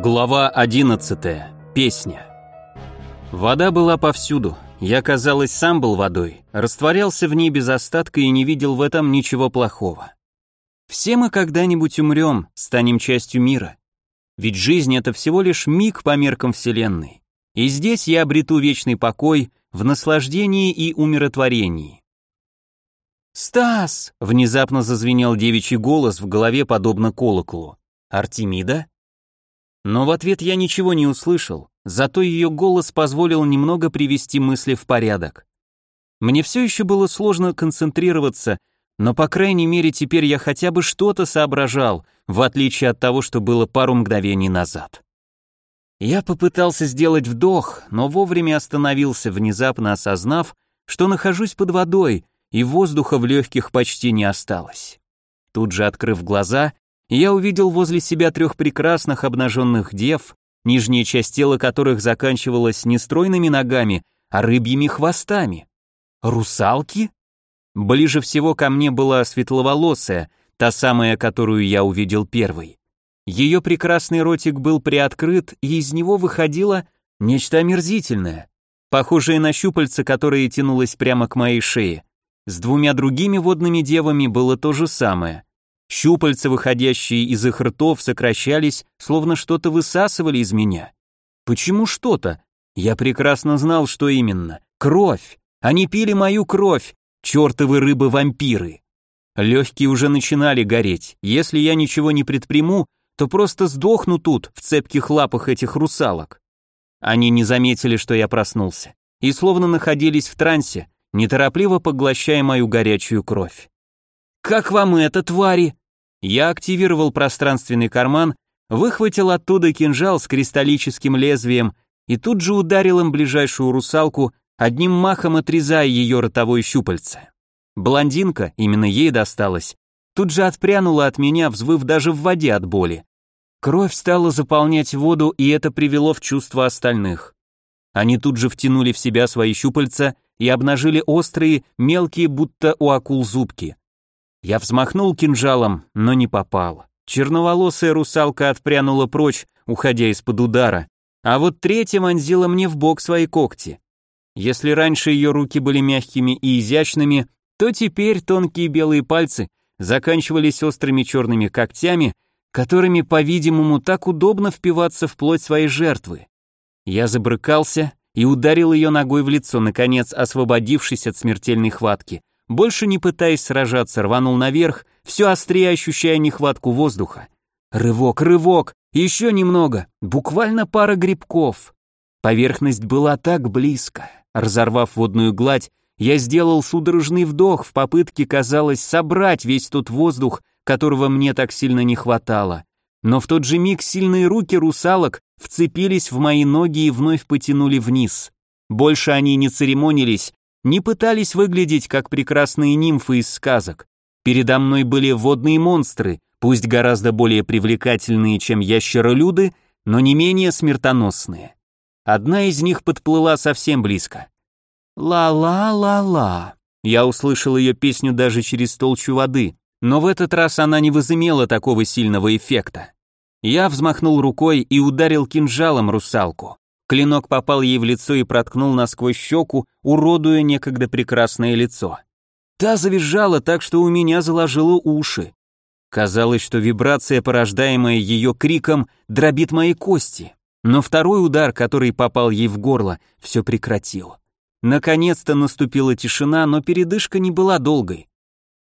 Глава 11. Песня. Вода была повсюду. Я, казалось, сам был водой, растворялся в ней без остатка и не видел в этом ничего плохого. Все мы когда-нибудь умрем, станем частью мира. Ведь жизнь — это всего лишь миг по меркам Вселенной. И здесь я обрету вечный покой в наслаждении и умиротворении. «Стас!» — внезапно зазвенел девичий голос в голове, подобно колоколу. «Артемида?» Но в ответ я ничего не услышал, зато ее голос позволил немного привести мысли в порядок. Мне все еще было сложно концентрироваться, но по крайней мере теперь я хотя бы что-то соображал, в отличие от того, что было пару мгновений назад. Я попытался сделать вдох, но вовремя остановился, внезапно осознав, что нахожусь под водой, и воздуха в легких почти не осталось. Тут же открыв глаза, я увидел возле себя трех прекрасных обнаженных дев, нижняя часть тела которых заканчивалась не стройными ногами, а рыбьими хвостами. Русалки? Ближе всего ко мне была светловолосая, та самая, которую я увидел первой. Ее прекрасный ротик был приоткрыт, и из него выходило нечто омерзительное, похожее на щупальце, которое тянулось прямо к моей шее. С двумя другими водными девами было то же самое. Щупальца, выходящие из их ртов, сокращались, словно что-то высасывали из меня. Почему что-то? Я прекрасно знал, что именно. Кровь. Они пили мою кровь. Чёртовы рыбы-вампиры. Легкие уже начинали гореть. Если я ничего не предприму, то просто сдохну тут, в цепких лапах этих русалок. Они не заметили, что я проснулся, и словно находились в трансе, неторопливо поглощая мою горячую кровь. «Как вам это, твари?» Я активировал пространственный карман, выхватил оттуда кинжал с кристаллическим лезвием и тут же ударил им ближайшую русалку, одним махом отрезая ее ротовое щупальце. Блондинка, именно ей досталось, тут же отпрянула от меня, взвыв даже в воде от боли. Кровь стала заполнять воду, и это привело в чувство остальных. Они тут же втянули в себя свои щупальца и обнажили острые, мелкие, будто у акул зубки. Я взмахнул кинжалом, но не попал. Черноволосая русалка отпрянула прочь, уходя из-под удара, а вот третья вонзила мне в бок свои когти. Если раньше ее руки были мягкими и изящными, то теперь тонкие белые пальцы заканчивались острыми черными когтями, которыми, по-видимому, так удобно впиваться в плоть своей жертвы. Я забрыкался и ударил ее ногой в лицо, наконец освободившись от смертельной хватки. Больше не пытаясь сражаться, рванул наверх, все острее ощущая нехватку воздуха. Рывок, рывок, еще немного, буквально пара грибков. Поверхность была так близко. Разорвав водную гладь, я сделал судорожный вдох в попытке, казалось, собрать весь тот воздух, которого мне так сильно не хватало. Но в тот же миг сильные руки русалок вцепились в мои ноги и вновь потянули вниз. Больше они не церемонились, не пытались выглядеть как прекрасные нимфы из сказок. Передо мной были водные монстры, пусть гораздо более привлекательные, чем ящеролюды, но не менее смертоносные. Одна из них подплыла совсем близко. «Ла-ла-ла-ла». Я услышал ее песню даже через толщу воды, но в этот раз она не возымела такого сильного эффекта. Я взмахнул рукой и ударил кинжалом русалку. Клинок попал ей в лицо и проткнул насквозь щеку, уродуя некогда прекрасное лицо. Та завизжала так, что у меня заложило уши. Казалось, что вибрация, порождаемая ее криком, дробит мои кости. Но второй удар, который попал ей в горло, все прекратил. Наконец-то наступила тишина, но передышка не была долгой.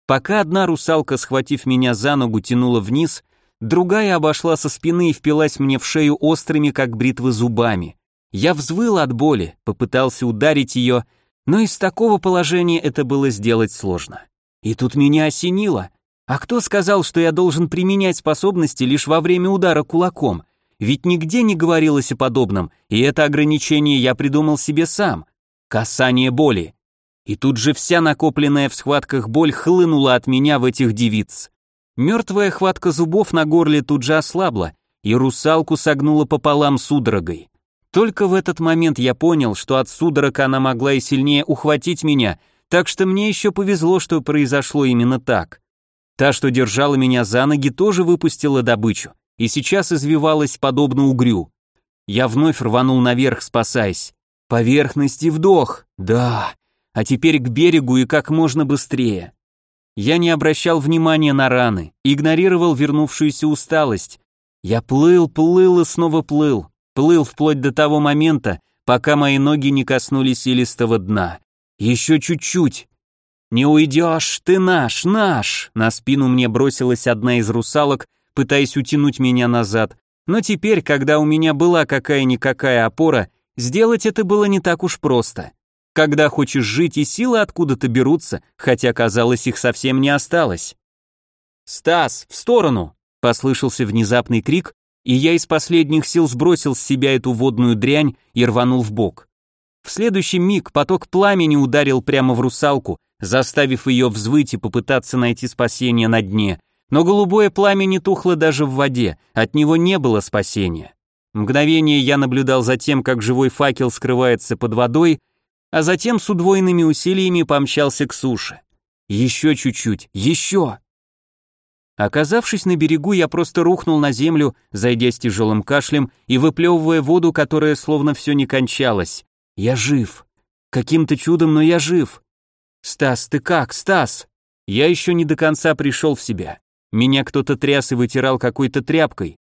Пока одна русалка, схватив меня за ногу, тянула вниз, другая обошла со спины и впилась мне в шею острыми, как бритвы, зубами. Я взвыл от боли, попытался ударить ее, но из такого положения это было сделать сложно. И тут меня осенило. А кто сказал, что я должен применять способности лишь во время удара кулаком? Ведь нигде не говорилось о подобном, и это ограничение я придумал себе сам. Касание боли. И тут же вся накопленная в схватках боль хлынула от меня в этих девиц. Мертвая хватка зубов на горле тут же ослабла, и русалку согнула пополам судорогой. Только в этот момент я понял, что от судорог она могла и сильнее ухватить меня, так что мне еще повезло, что произошло именно так. Та, что держала меня за ноги, тоже выпустила добычу. и сейчас извивалась подобно угрю. Я вновь рванул наверх, спасаясь. Поверхность и вдох. Да. А теперь к берегу и как можно быстрее. Я не обращал внимания на раны, игнорировал вернувшуюся усталость. Я плыл, плыл и снова плыл. Плыл вплоть до того момента, пока мои ноги не коснулись илистого дна. Еще чуть-чуть. «Не уйдешь, ты наш, наш!» На спину мне бросилась одна из русалок, пытаясь утянуть меня назад. Но теперь, когда у меня была какая-никакая опора, сделать это было не так уж просто. Когда хочешь жить, и силы откуда-то берутся, хотя, казалось, их совсем не осталось. «Стас, в сторону!» — послышался внезапный крик, и я из последних сил сбросил с себя эту водную дрянь и рванул в бок. В следующий миг поток пламени ударил прямо в русалку, заставив ее взвыть и попытаться найти спасение на дне, но голубое пламя не тухло даже в воде, от него не было спасения. Мгновение я наблюдал за тем, как живой факел скрывается под водой, а затем с удвоенными усилиями помчался к суше. Еще чуть-чуть, еще! Оказавшись на берегу, я просто рухнул на землю, зайдя с тяжелым кашлем и выплевывая воду, которая словно все не кончалась. Я жив. Каким-то чудом, но я жив. «Стас, ты как, Стас?» Я еще не до конца пришел в себя. Меня кто-то тряс и вытирал какой-то тряпкой.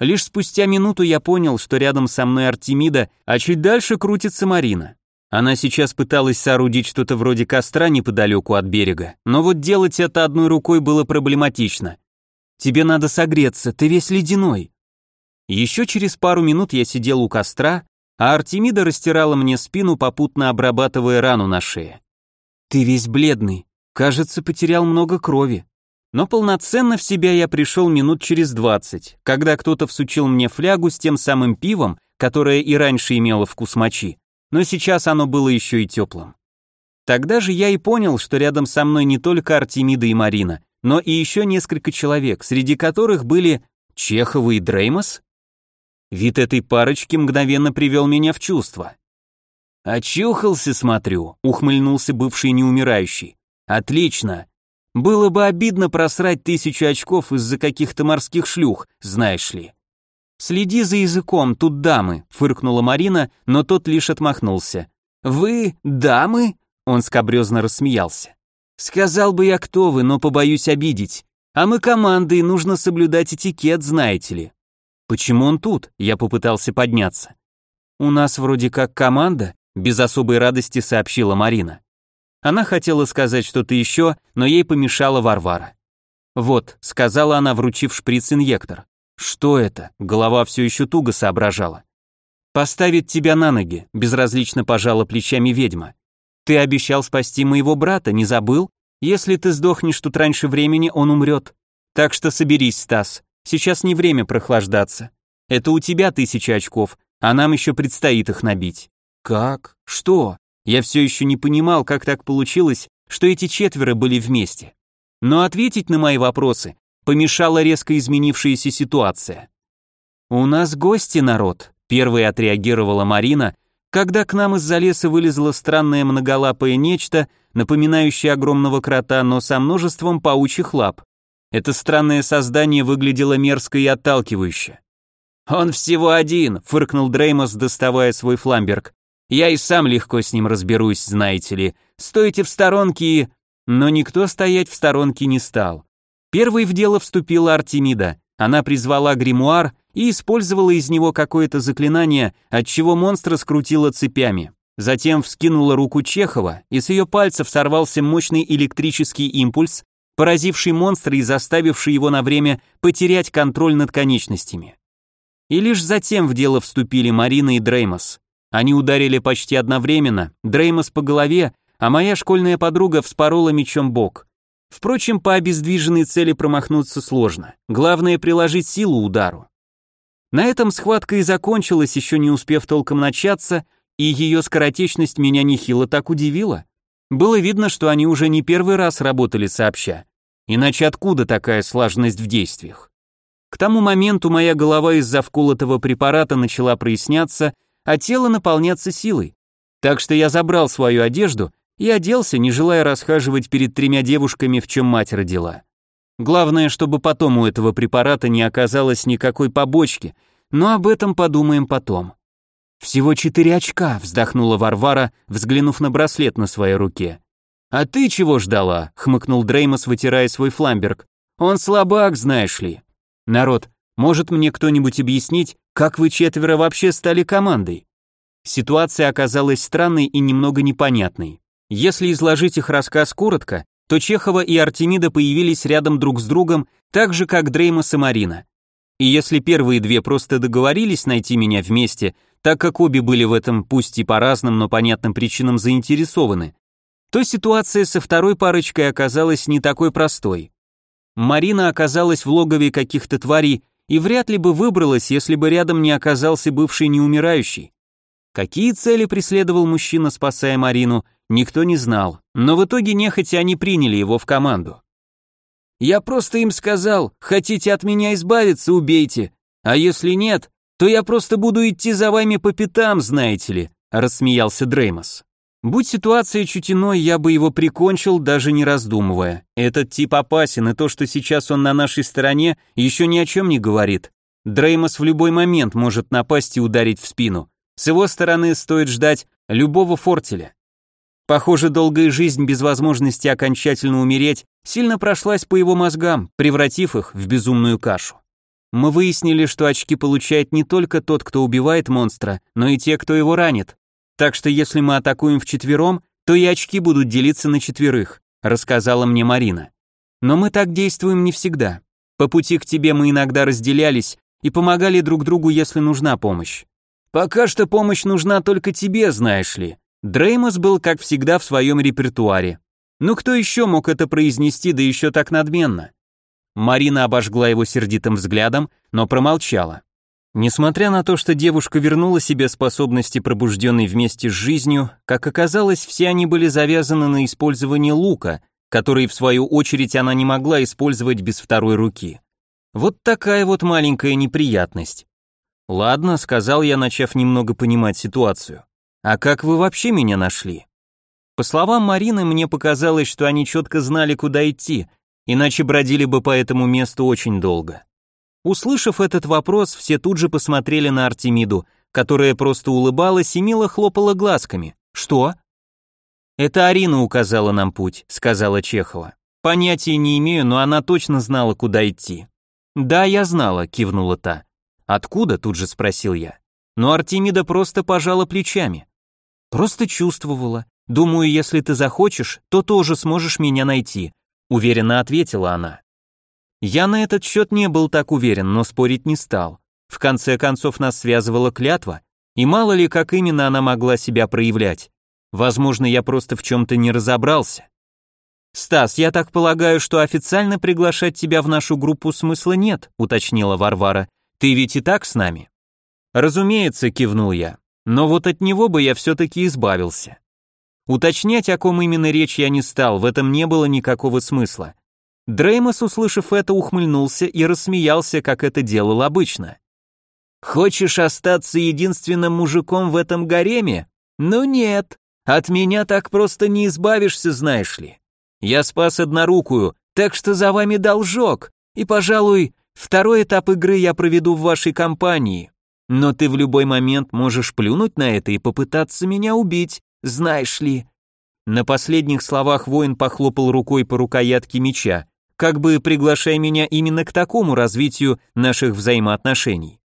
Лишь спустя минуту я понял, что рядом со мной Артемида, а чуть дальше крутится Марина. Она сейчас пыталась соорудить что-то вроде костра неподалеку от берега, но вот делать это одной рукой было проблематично. «Тебе надо согреться, ты весь ледяной». Еще через пару минут я сидел у костра, а Артемида растирала мне спину, попутно обрабатывая рану на шее. «Ты весь бледный, кажется, потерял много крови». Но полноценно в себя я пришел минут через двадцать, когда кто-то всучил мне флягу с тем самым пивом, которое и раньше имело вкус мочи, но сейчас оно было еще и теплым. Тогда же я и понял, что рядом со мной не только Артемида и Марина, но и еще несколько человек, среди которых были Чехова и Дреймос. Вид этой парочки мгновенно привел меня в чувство. «Очухался, смотрю», — ухмыльнулся бывший неумирающий. «Отлично. Было бы обидно просрать тысячу очков из-за каких-то морских шлюх, знаешь ли». «Следи за языком, тут дамы», — фыркнула Марина, но тот лишь отмахнулся. «Вы дамы?» — он скобрезно рассмеялся. «Сказал бы я, кто вы, но побоюсь обидеть. А мы командой, нужно соблюдать этикет, знаете ли». «Почему он тут?» — я попытался подняться. «У нас вроде как команда», без особой радости сообщила Марина. Она хотела сказать что-то еще, но ей помешала Варвара. «Вот», — сказала она, вручив шприц-инъектор. «Что это?» — голова все еще туго соображала. «Поставить тебя на ноги», — безразлично пожала плечами ведьма. «Ты обещал спасти моего брата, не забыл? Если ты сдохнешь тут раньше времени, он умрет. Так что соберись, Стас, сейчас не время прохлаждаться. Это у тебя тысяча очков, а нам еще предстоит их набить». Как? Что? Я все еще не понимал, как так получилось, что эти четверо были вместе. Но ответить на мои вопросы помешала резко изменившаяся ситуация. «У нас гости, народ», — первой отреагировала Марина, когда к нам из-за леса вылезло странное многолапое нечто, напоминающее огромного крота, но со множеством паучьих лап. Это странное создание выглядело мерзко и отталкивающе. «Он всего один», — фыркнул Дреймос, доставая свой фламберг. Я и сам легко с ним разберусь, знаете ли. Стойте в сторонке и... Но никто стоять в сторонке не стал. Первой в дело вступила Артемида. Она призвала гримуар и использовала из него какое-то заклинание, от чего монстра скрутила цепями. Затем вскинула руку Чехова, и с ее пальцев сорвался мощный электрический импульс, поразивший монстра и заставивший его на время потерять контроль над конечностями. И лишь затем в дело вступили Марина и Дреймос. Они ударили почти одновременно, Дреймос по голове, а моя школьная подруга вспорола мечом бок. Впрочем, по обездвиженной цели промахнуться сложно. Главное приложить силу удару. На этом схватка и закончилась, еще не успев толком начаться, и ее скоротечность меня нехило так удивила. Было видно, что они уже не первый раз работали сообща. Иначе откуда такая слаженность в действиях? К тому моменту моя голова из-за вколотого препарата начала проясняться, а тело наполняться силой. Так что я забрал свою одежду и оделся, не желая расхаживать перед тремя девушками, в чем мать родила. Главное, чтобы потом у этого препарата не оказалось никакой побочки, но об этом подумаем потом. Всего четыре очка, вздохнула Варвара, взглянув на браслет на своей руке. А ты чего ждала? хмыкнул Дреймос, вытирая свой фламберг. Он слабак, знаешь ли. Народ, может мне кто-нибудь объяснить, как вы четверо вообще стали командой? Ситуация оказалась странной и немного непонятной. Если изложить их рассказ коротко, то Чехова и Артемида появились рядом друг с другом, так же, как Дреймос и Марина. И если первые две просто договорились найти меня вместе, так как обе были в этом пусть и по разным, но понятным причинам заинтересованы, то ситуация со второй парочкой оказалась не такой простой. Марина оказалась в логове каких-то тварей и вряд ли бы выбралась, если бы рядом не оказался бывший неумирающий. Какие цели преследовал мужчина, спасая Марину, никто не знал, но в итоге нехотя они приняли его в команду. «Я просто им сказал, хотите от меня избавиться, убейте, а если нет, то я просто буду идти за вами по пятам, знаете ли», рассмеялся Дреймос. Будь ситуация чуть иной, я бы его прикончил, даже не раздумывая. Этот тип опасен, и то, что сейчас он на нашей стороне, еще ни о чем не говорит. Дреймос в любой момент может напасть и ударить в спину. С его стороны стоит ждать любого фортеля. Похоже, долгая жизнь без возможности окончательно умереть сильно прошлась по его мозгам, превратив их в безумную кашу. Мы выяснили, что очки получает не только тот, кто убивает монстра, но и те, кто его ранит. Так что если мы атакуем вчетвером, то и очки будут делиться на четверых, рассказала мне Марина. Но мы так действуем не всегда. По пути к тебе мы иногда разделялись и помогали друг другу, если нужна помощь. Пока что помощь нужна только тебе, знаешь ли. Дреймос был, как всегда, в своем репертуаре. Ну кто еще мог это произнести, да еще так надменно? Марина обожгла его сердитым взглядом, но промолчала. Несмотря на то, что девушка вернула себе способности, пробужденной вместе с жизнью, как оказалось, все они были завязаны на использование лука, который, в свою очередь, она не могла использовать без второй руки. Вот такая вот маленькая неприятность. «Ладно», — сказал я, начав немного понимать ситуацию. «А как вы вообще меня нашли?» По словам Марины, мне показалось, что они четко знали, куда идти, иначе бродили бы по этому месту очень долго. Услышав этот вопрос, все тут же посмотрели на Артемиду, которая просто улыбалась и мило хлопала глазками. «Что?» «Это Арина указала нам путь», — сказала Чехова. «Понятия не имею, но она точно знала, куда идти». «Да, я знала», — кивнула та. «Откуда?» — тут же спросил я. Но Артемида просто пожала плечами. «Просто чувствовала. Думаю, если ты захочешь, то тоже сможешь меня найти», — уверенно ответила она. Я на этот счет не был так уверен, но спорить не стал. В конце концов нас связывала клятва, и мало ли как именно она могла себя проявлять. Возможно, я просто в чем-то не разобрался. «Стас, я так полагаю, что официально приглашать тебя в нашу группу смысла нет», уточнила Варвара. «Ты ведь и так с нами?» «Разумеется», кивнул я. «Но вот от него бы я все-таки избавился». Уточнять, о ком именно речь я не стал, в этом не было никакого смысла. Дреймос, услышав это, ухмыльнулся и рассмеялся, как это делал обычно. «Хочешь остаться единственным мужиком в этом гареме? Ну нет, от меня так просто не избавишься, знаешь ли. Я спас однорукую, так что за вами должок, и, пожалуй, второй этап игры я проведу в вашей компании. Но ты в любой момент можешь плюнуть на это и попытаться меня убить, знаешь ли». На последних словах воин похлопал рукой по рукоятке меча, как бы приглашая меня именно к такому развитию наших взаимоотношений.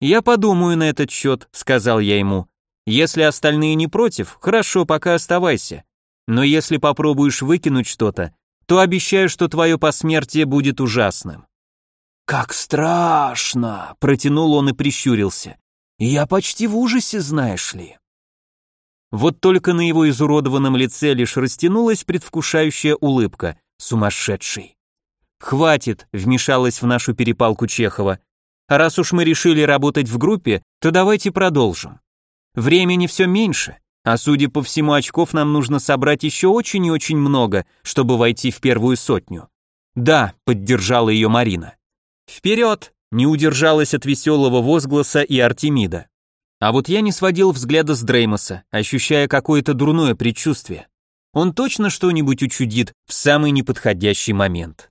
«Я подумаю на этот счет», — сказал я ему. «Если остальные не против, хорошо, пока оставайся. Но если попробуешь выкинуть что-то, то обещаю, что твое посмертие будет ужасным». «Как страшно!» — протянул он и прищурился. «Я почти в ужасе, знаешь ли». Вот только на его изуродованном лице лишь растянулась предвкушающая улыбка. Сумасшедший. «Хватит», — вмешалась в нашу перепалку Чехова. «А раз уж мы решили работать в группе, то давайте продолжим. Времени все меньше, а судя по всему очков нам нужно собрать еще очень и очень много, чтобы войти в первую сотню». «Да», — поддержала ее Марина. «Вперед!» — не удержалась от веселого возгласа и Артемида. А вот я не сводил взгляда с Дреймоса, ощущая какое-то дурное предчувствие. Он точно что-нибудь учудит в самый неподходящий момент.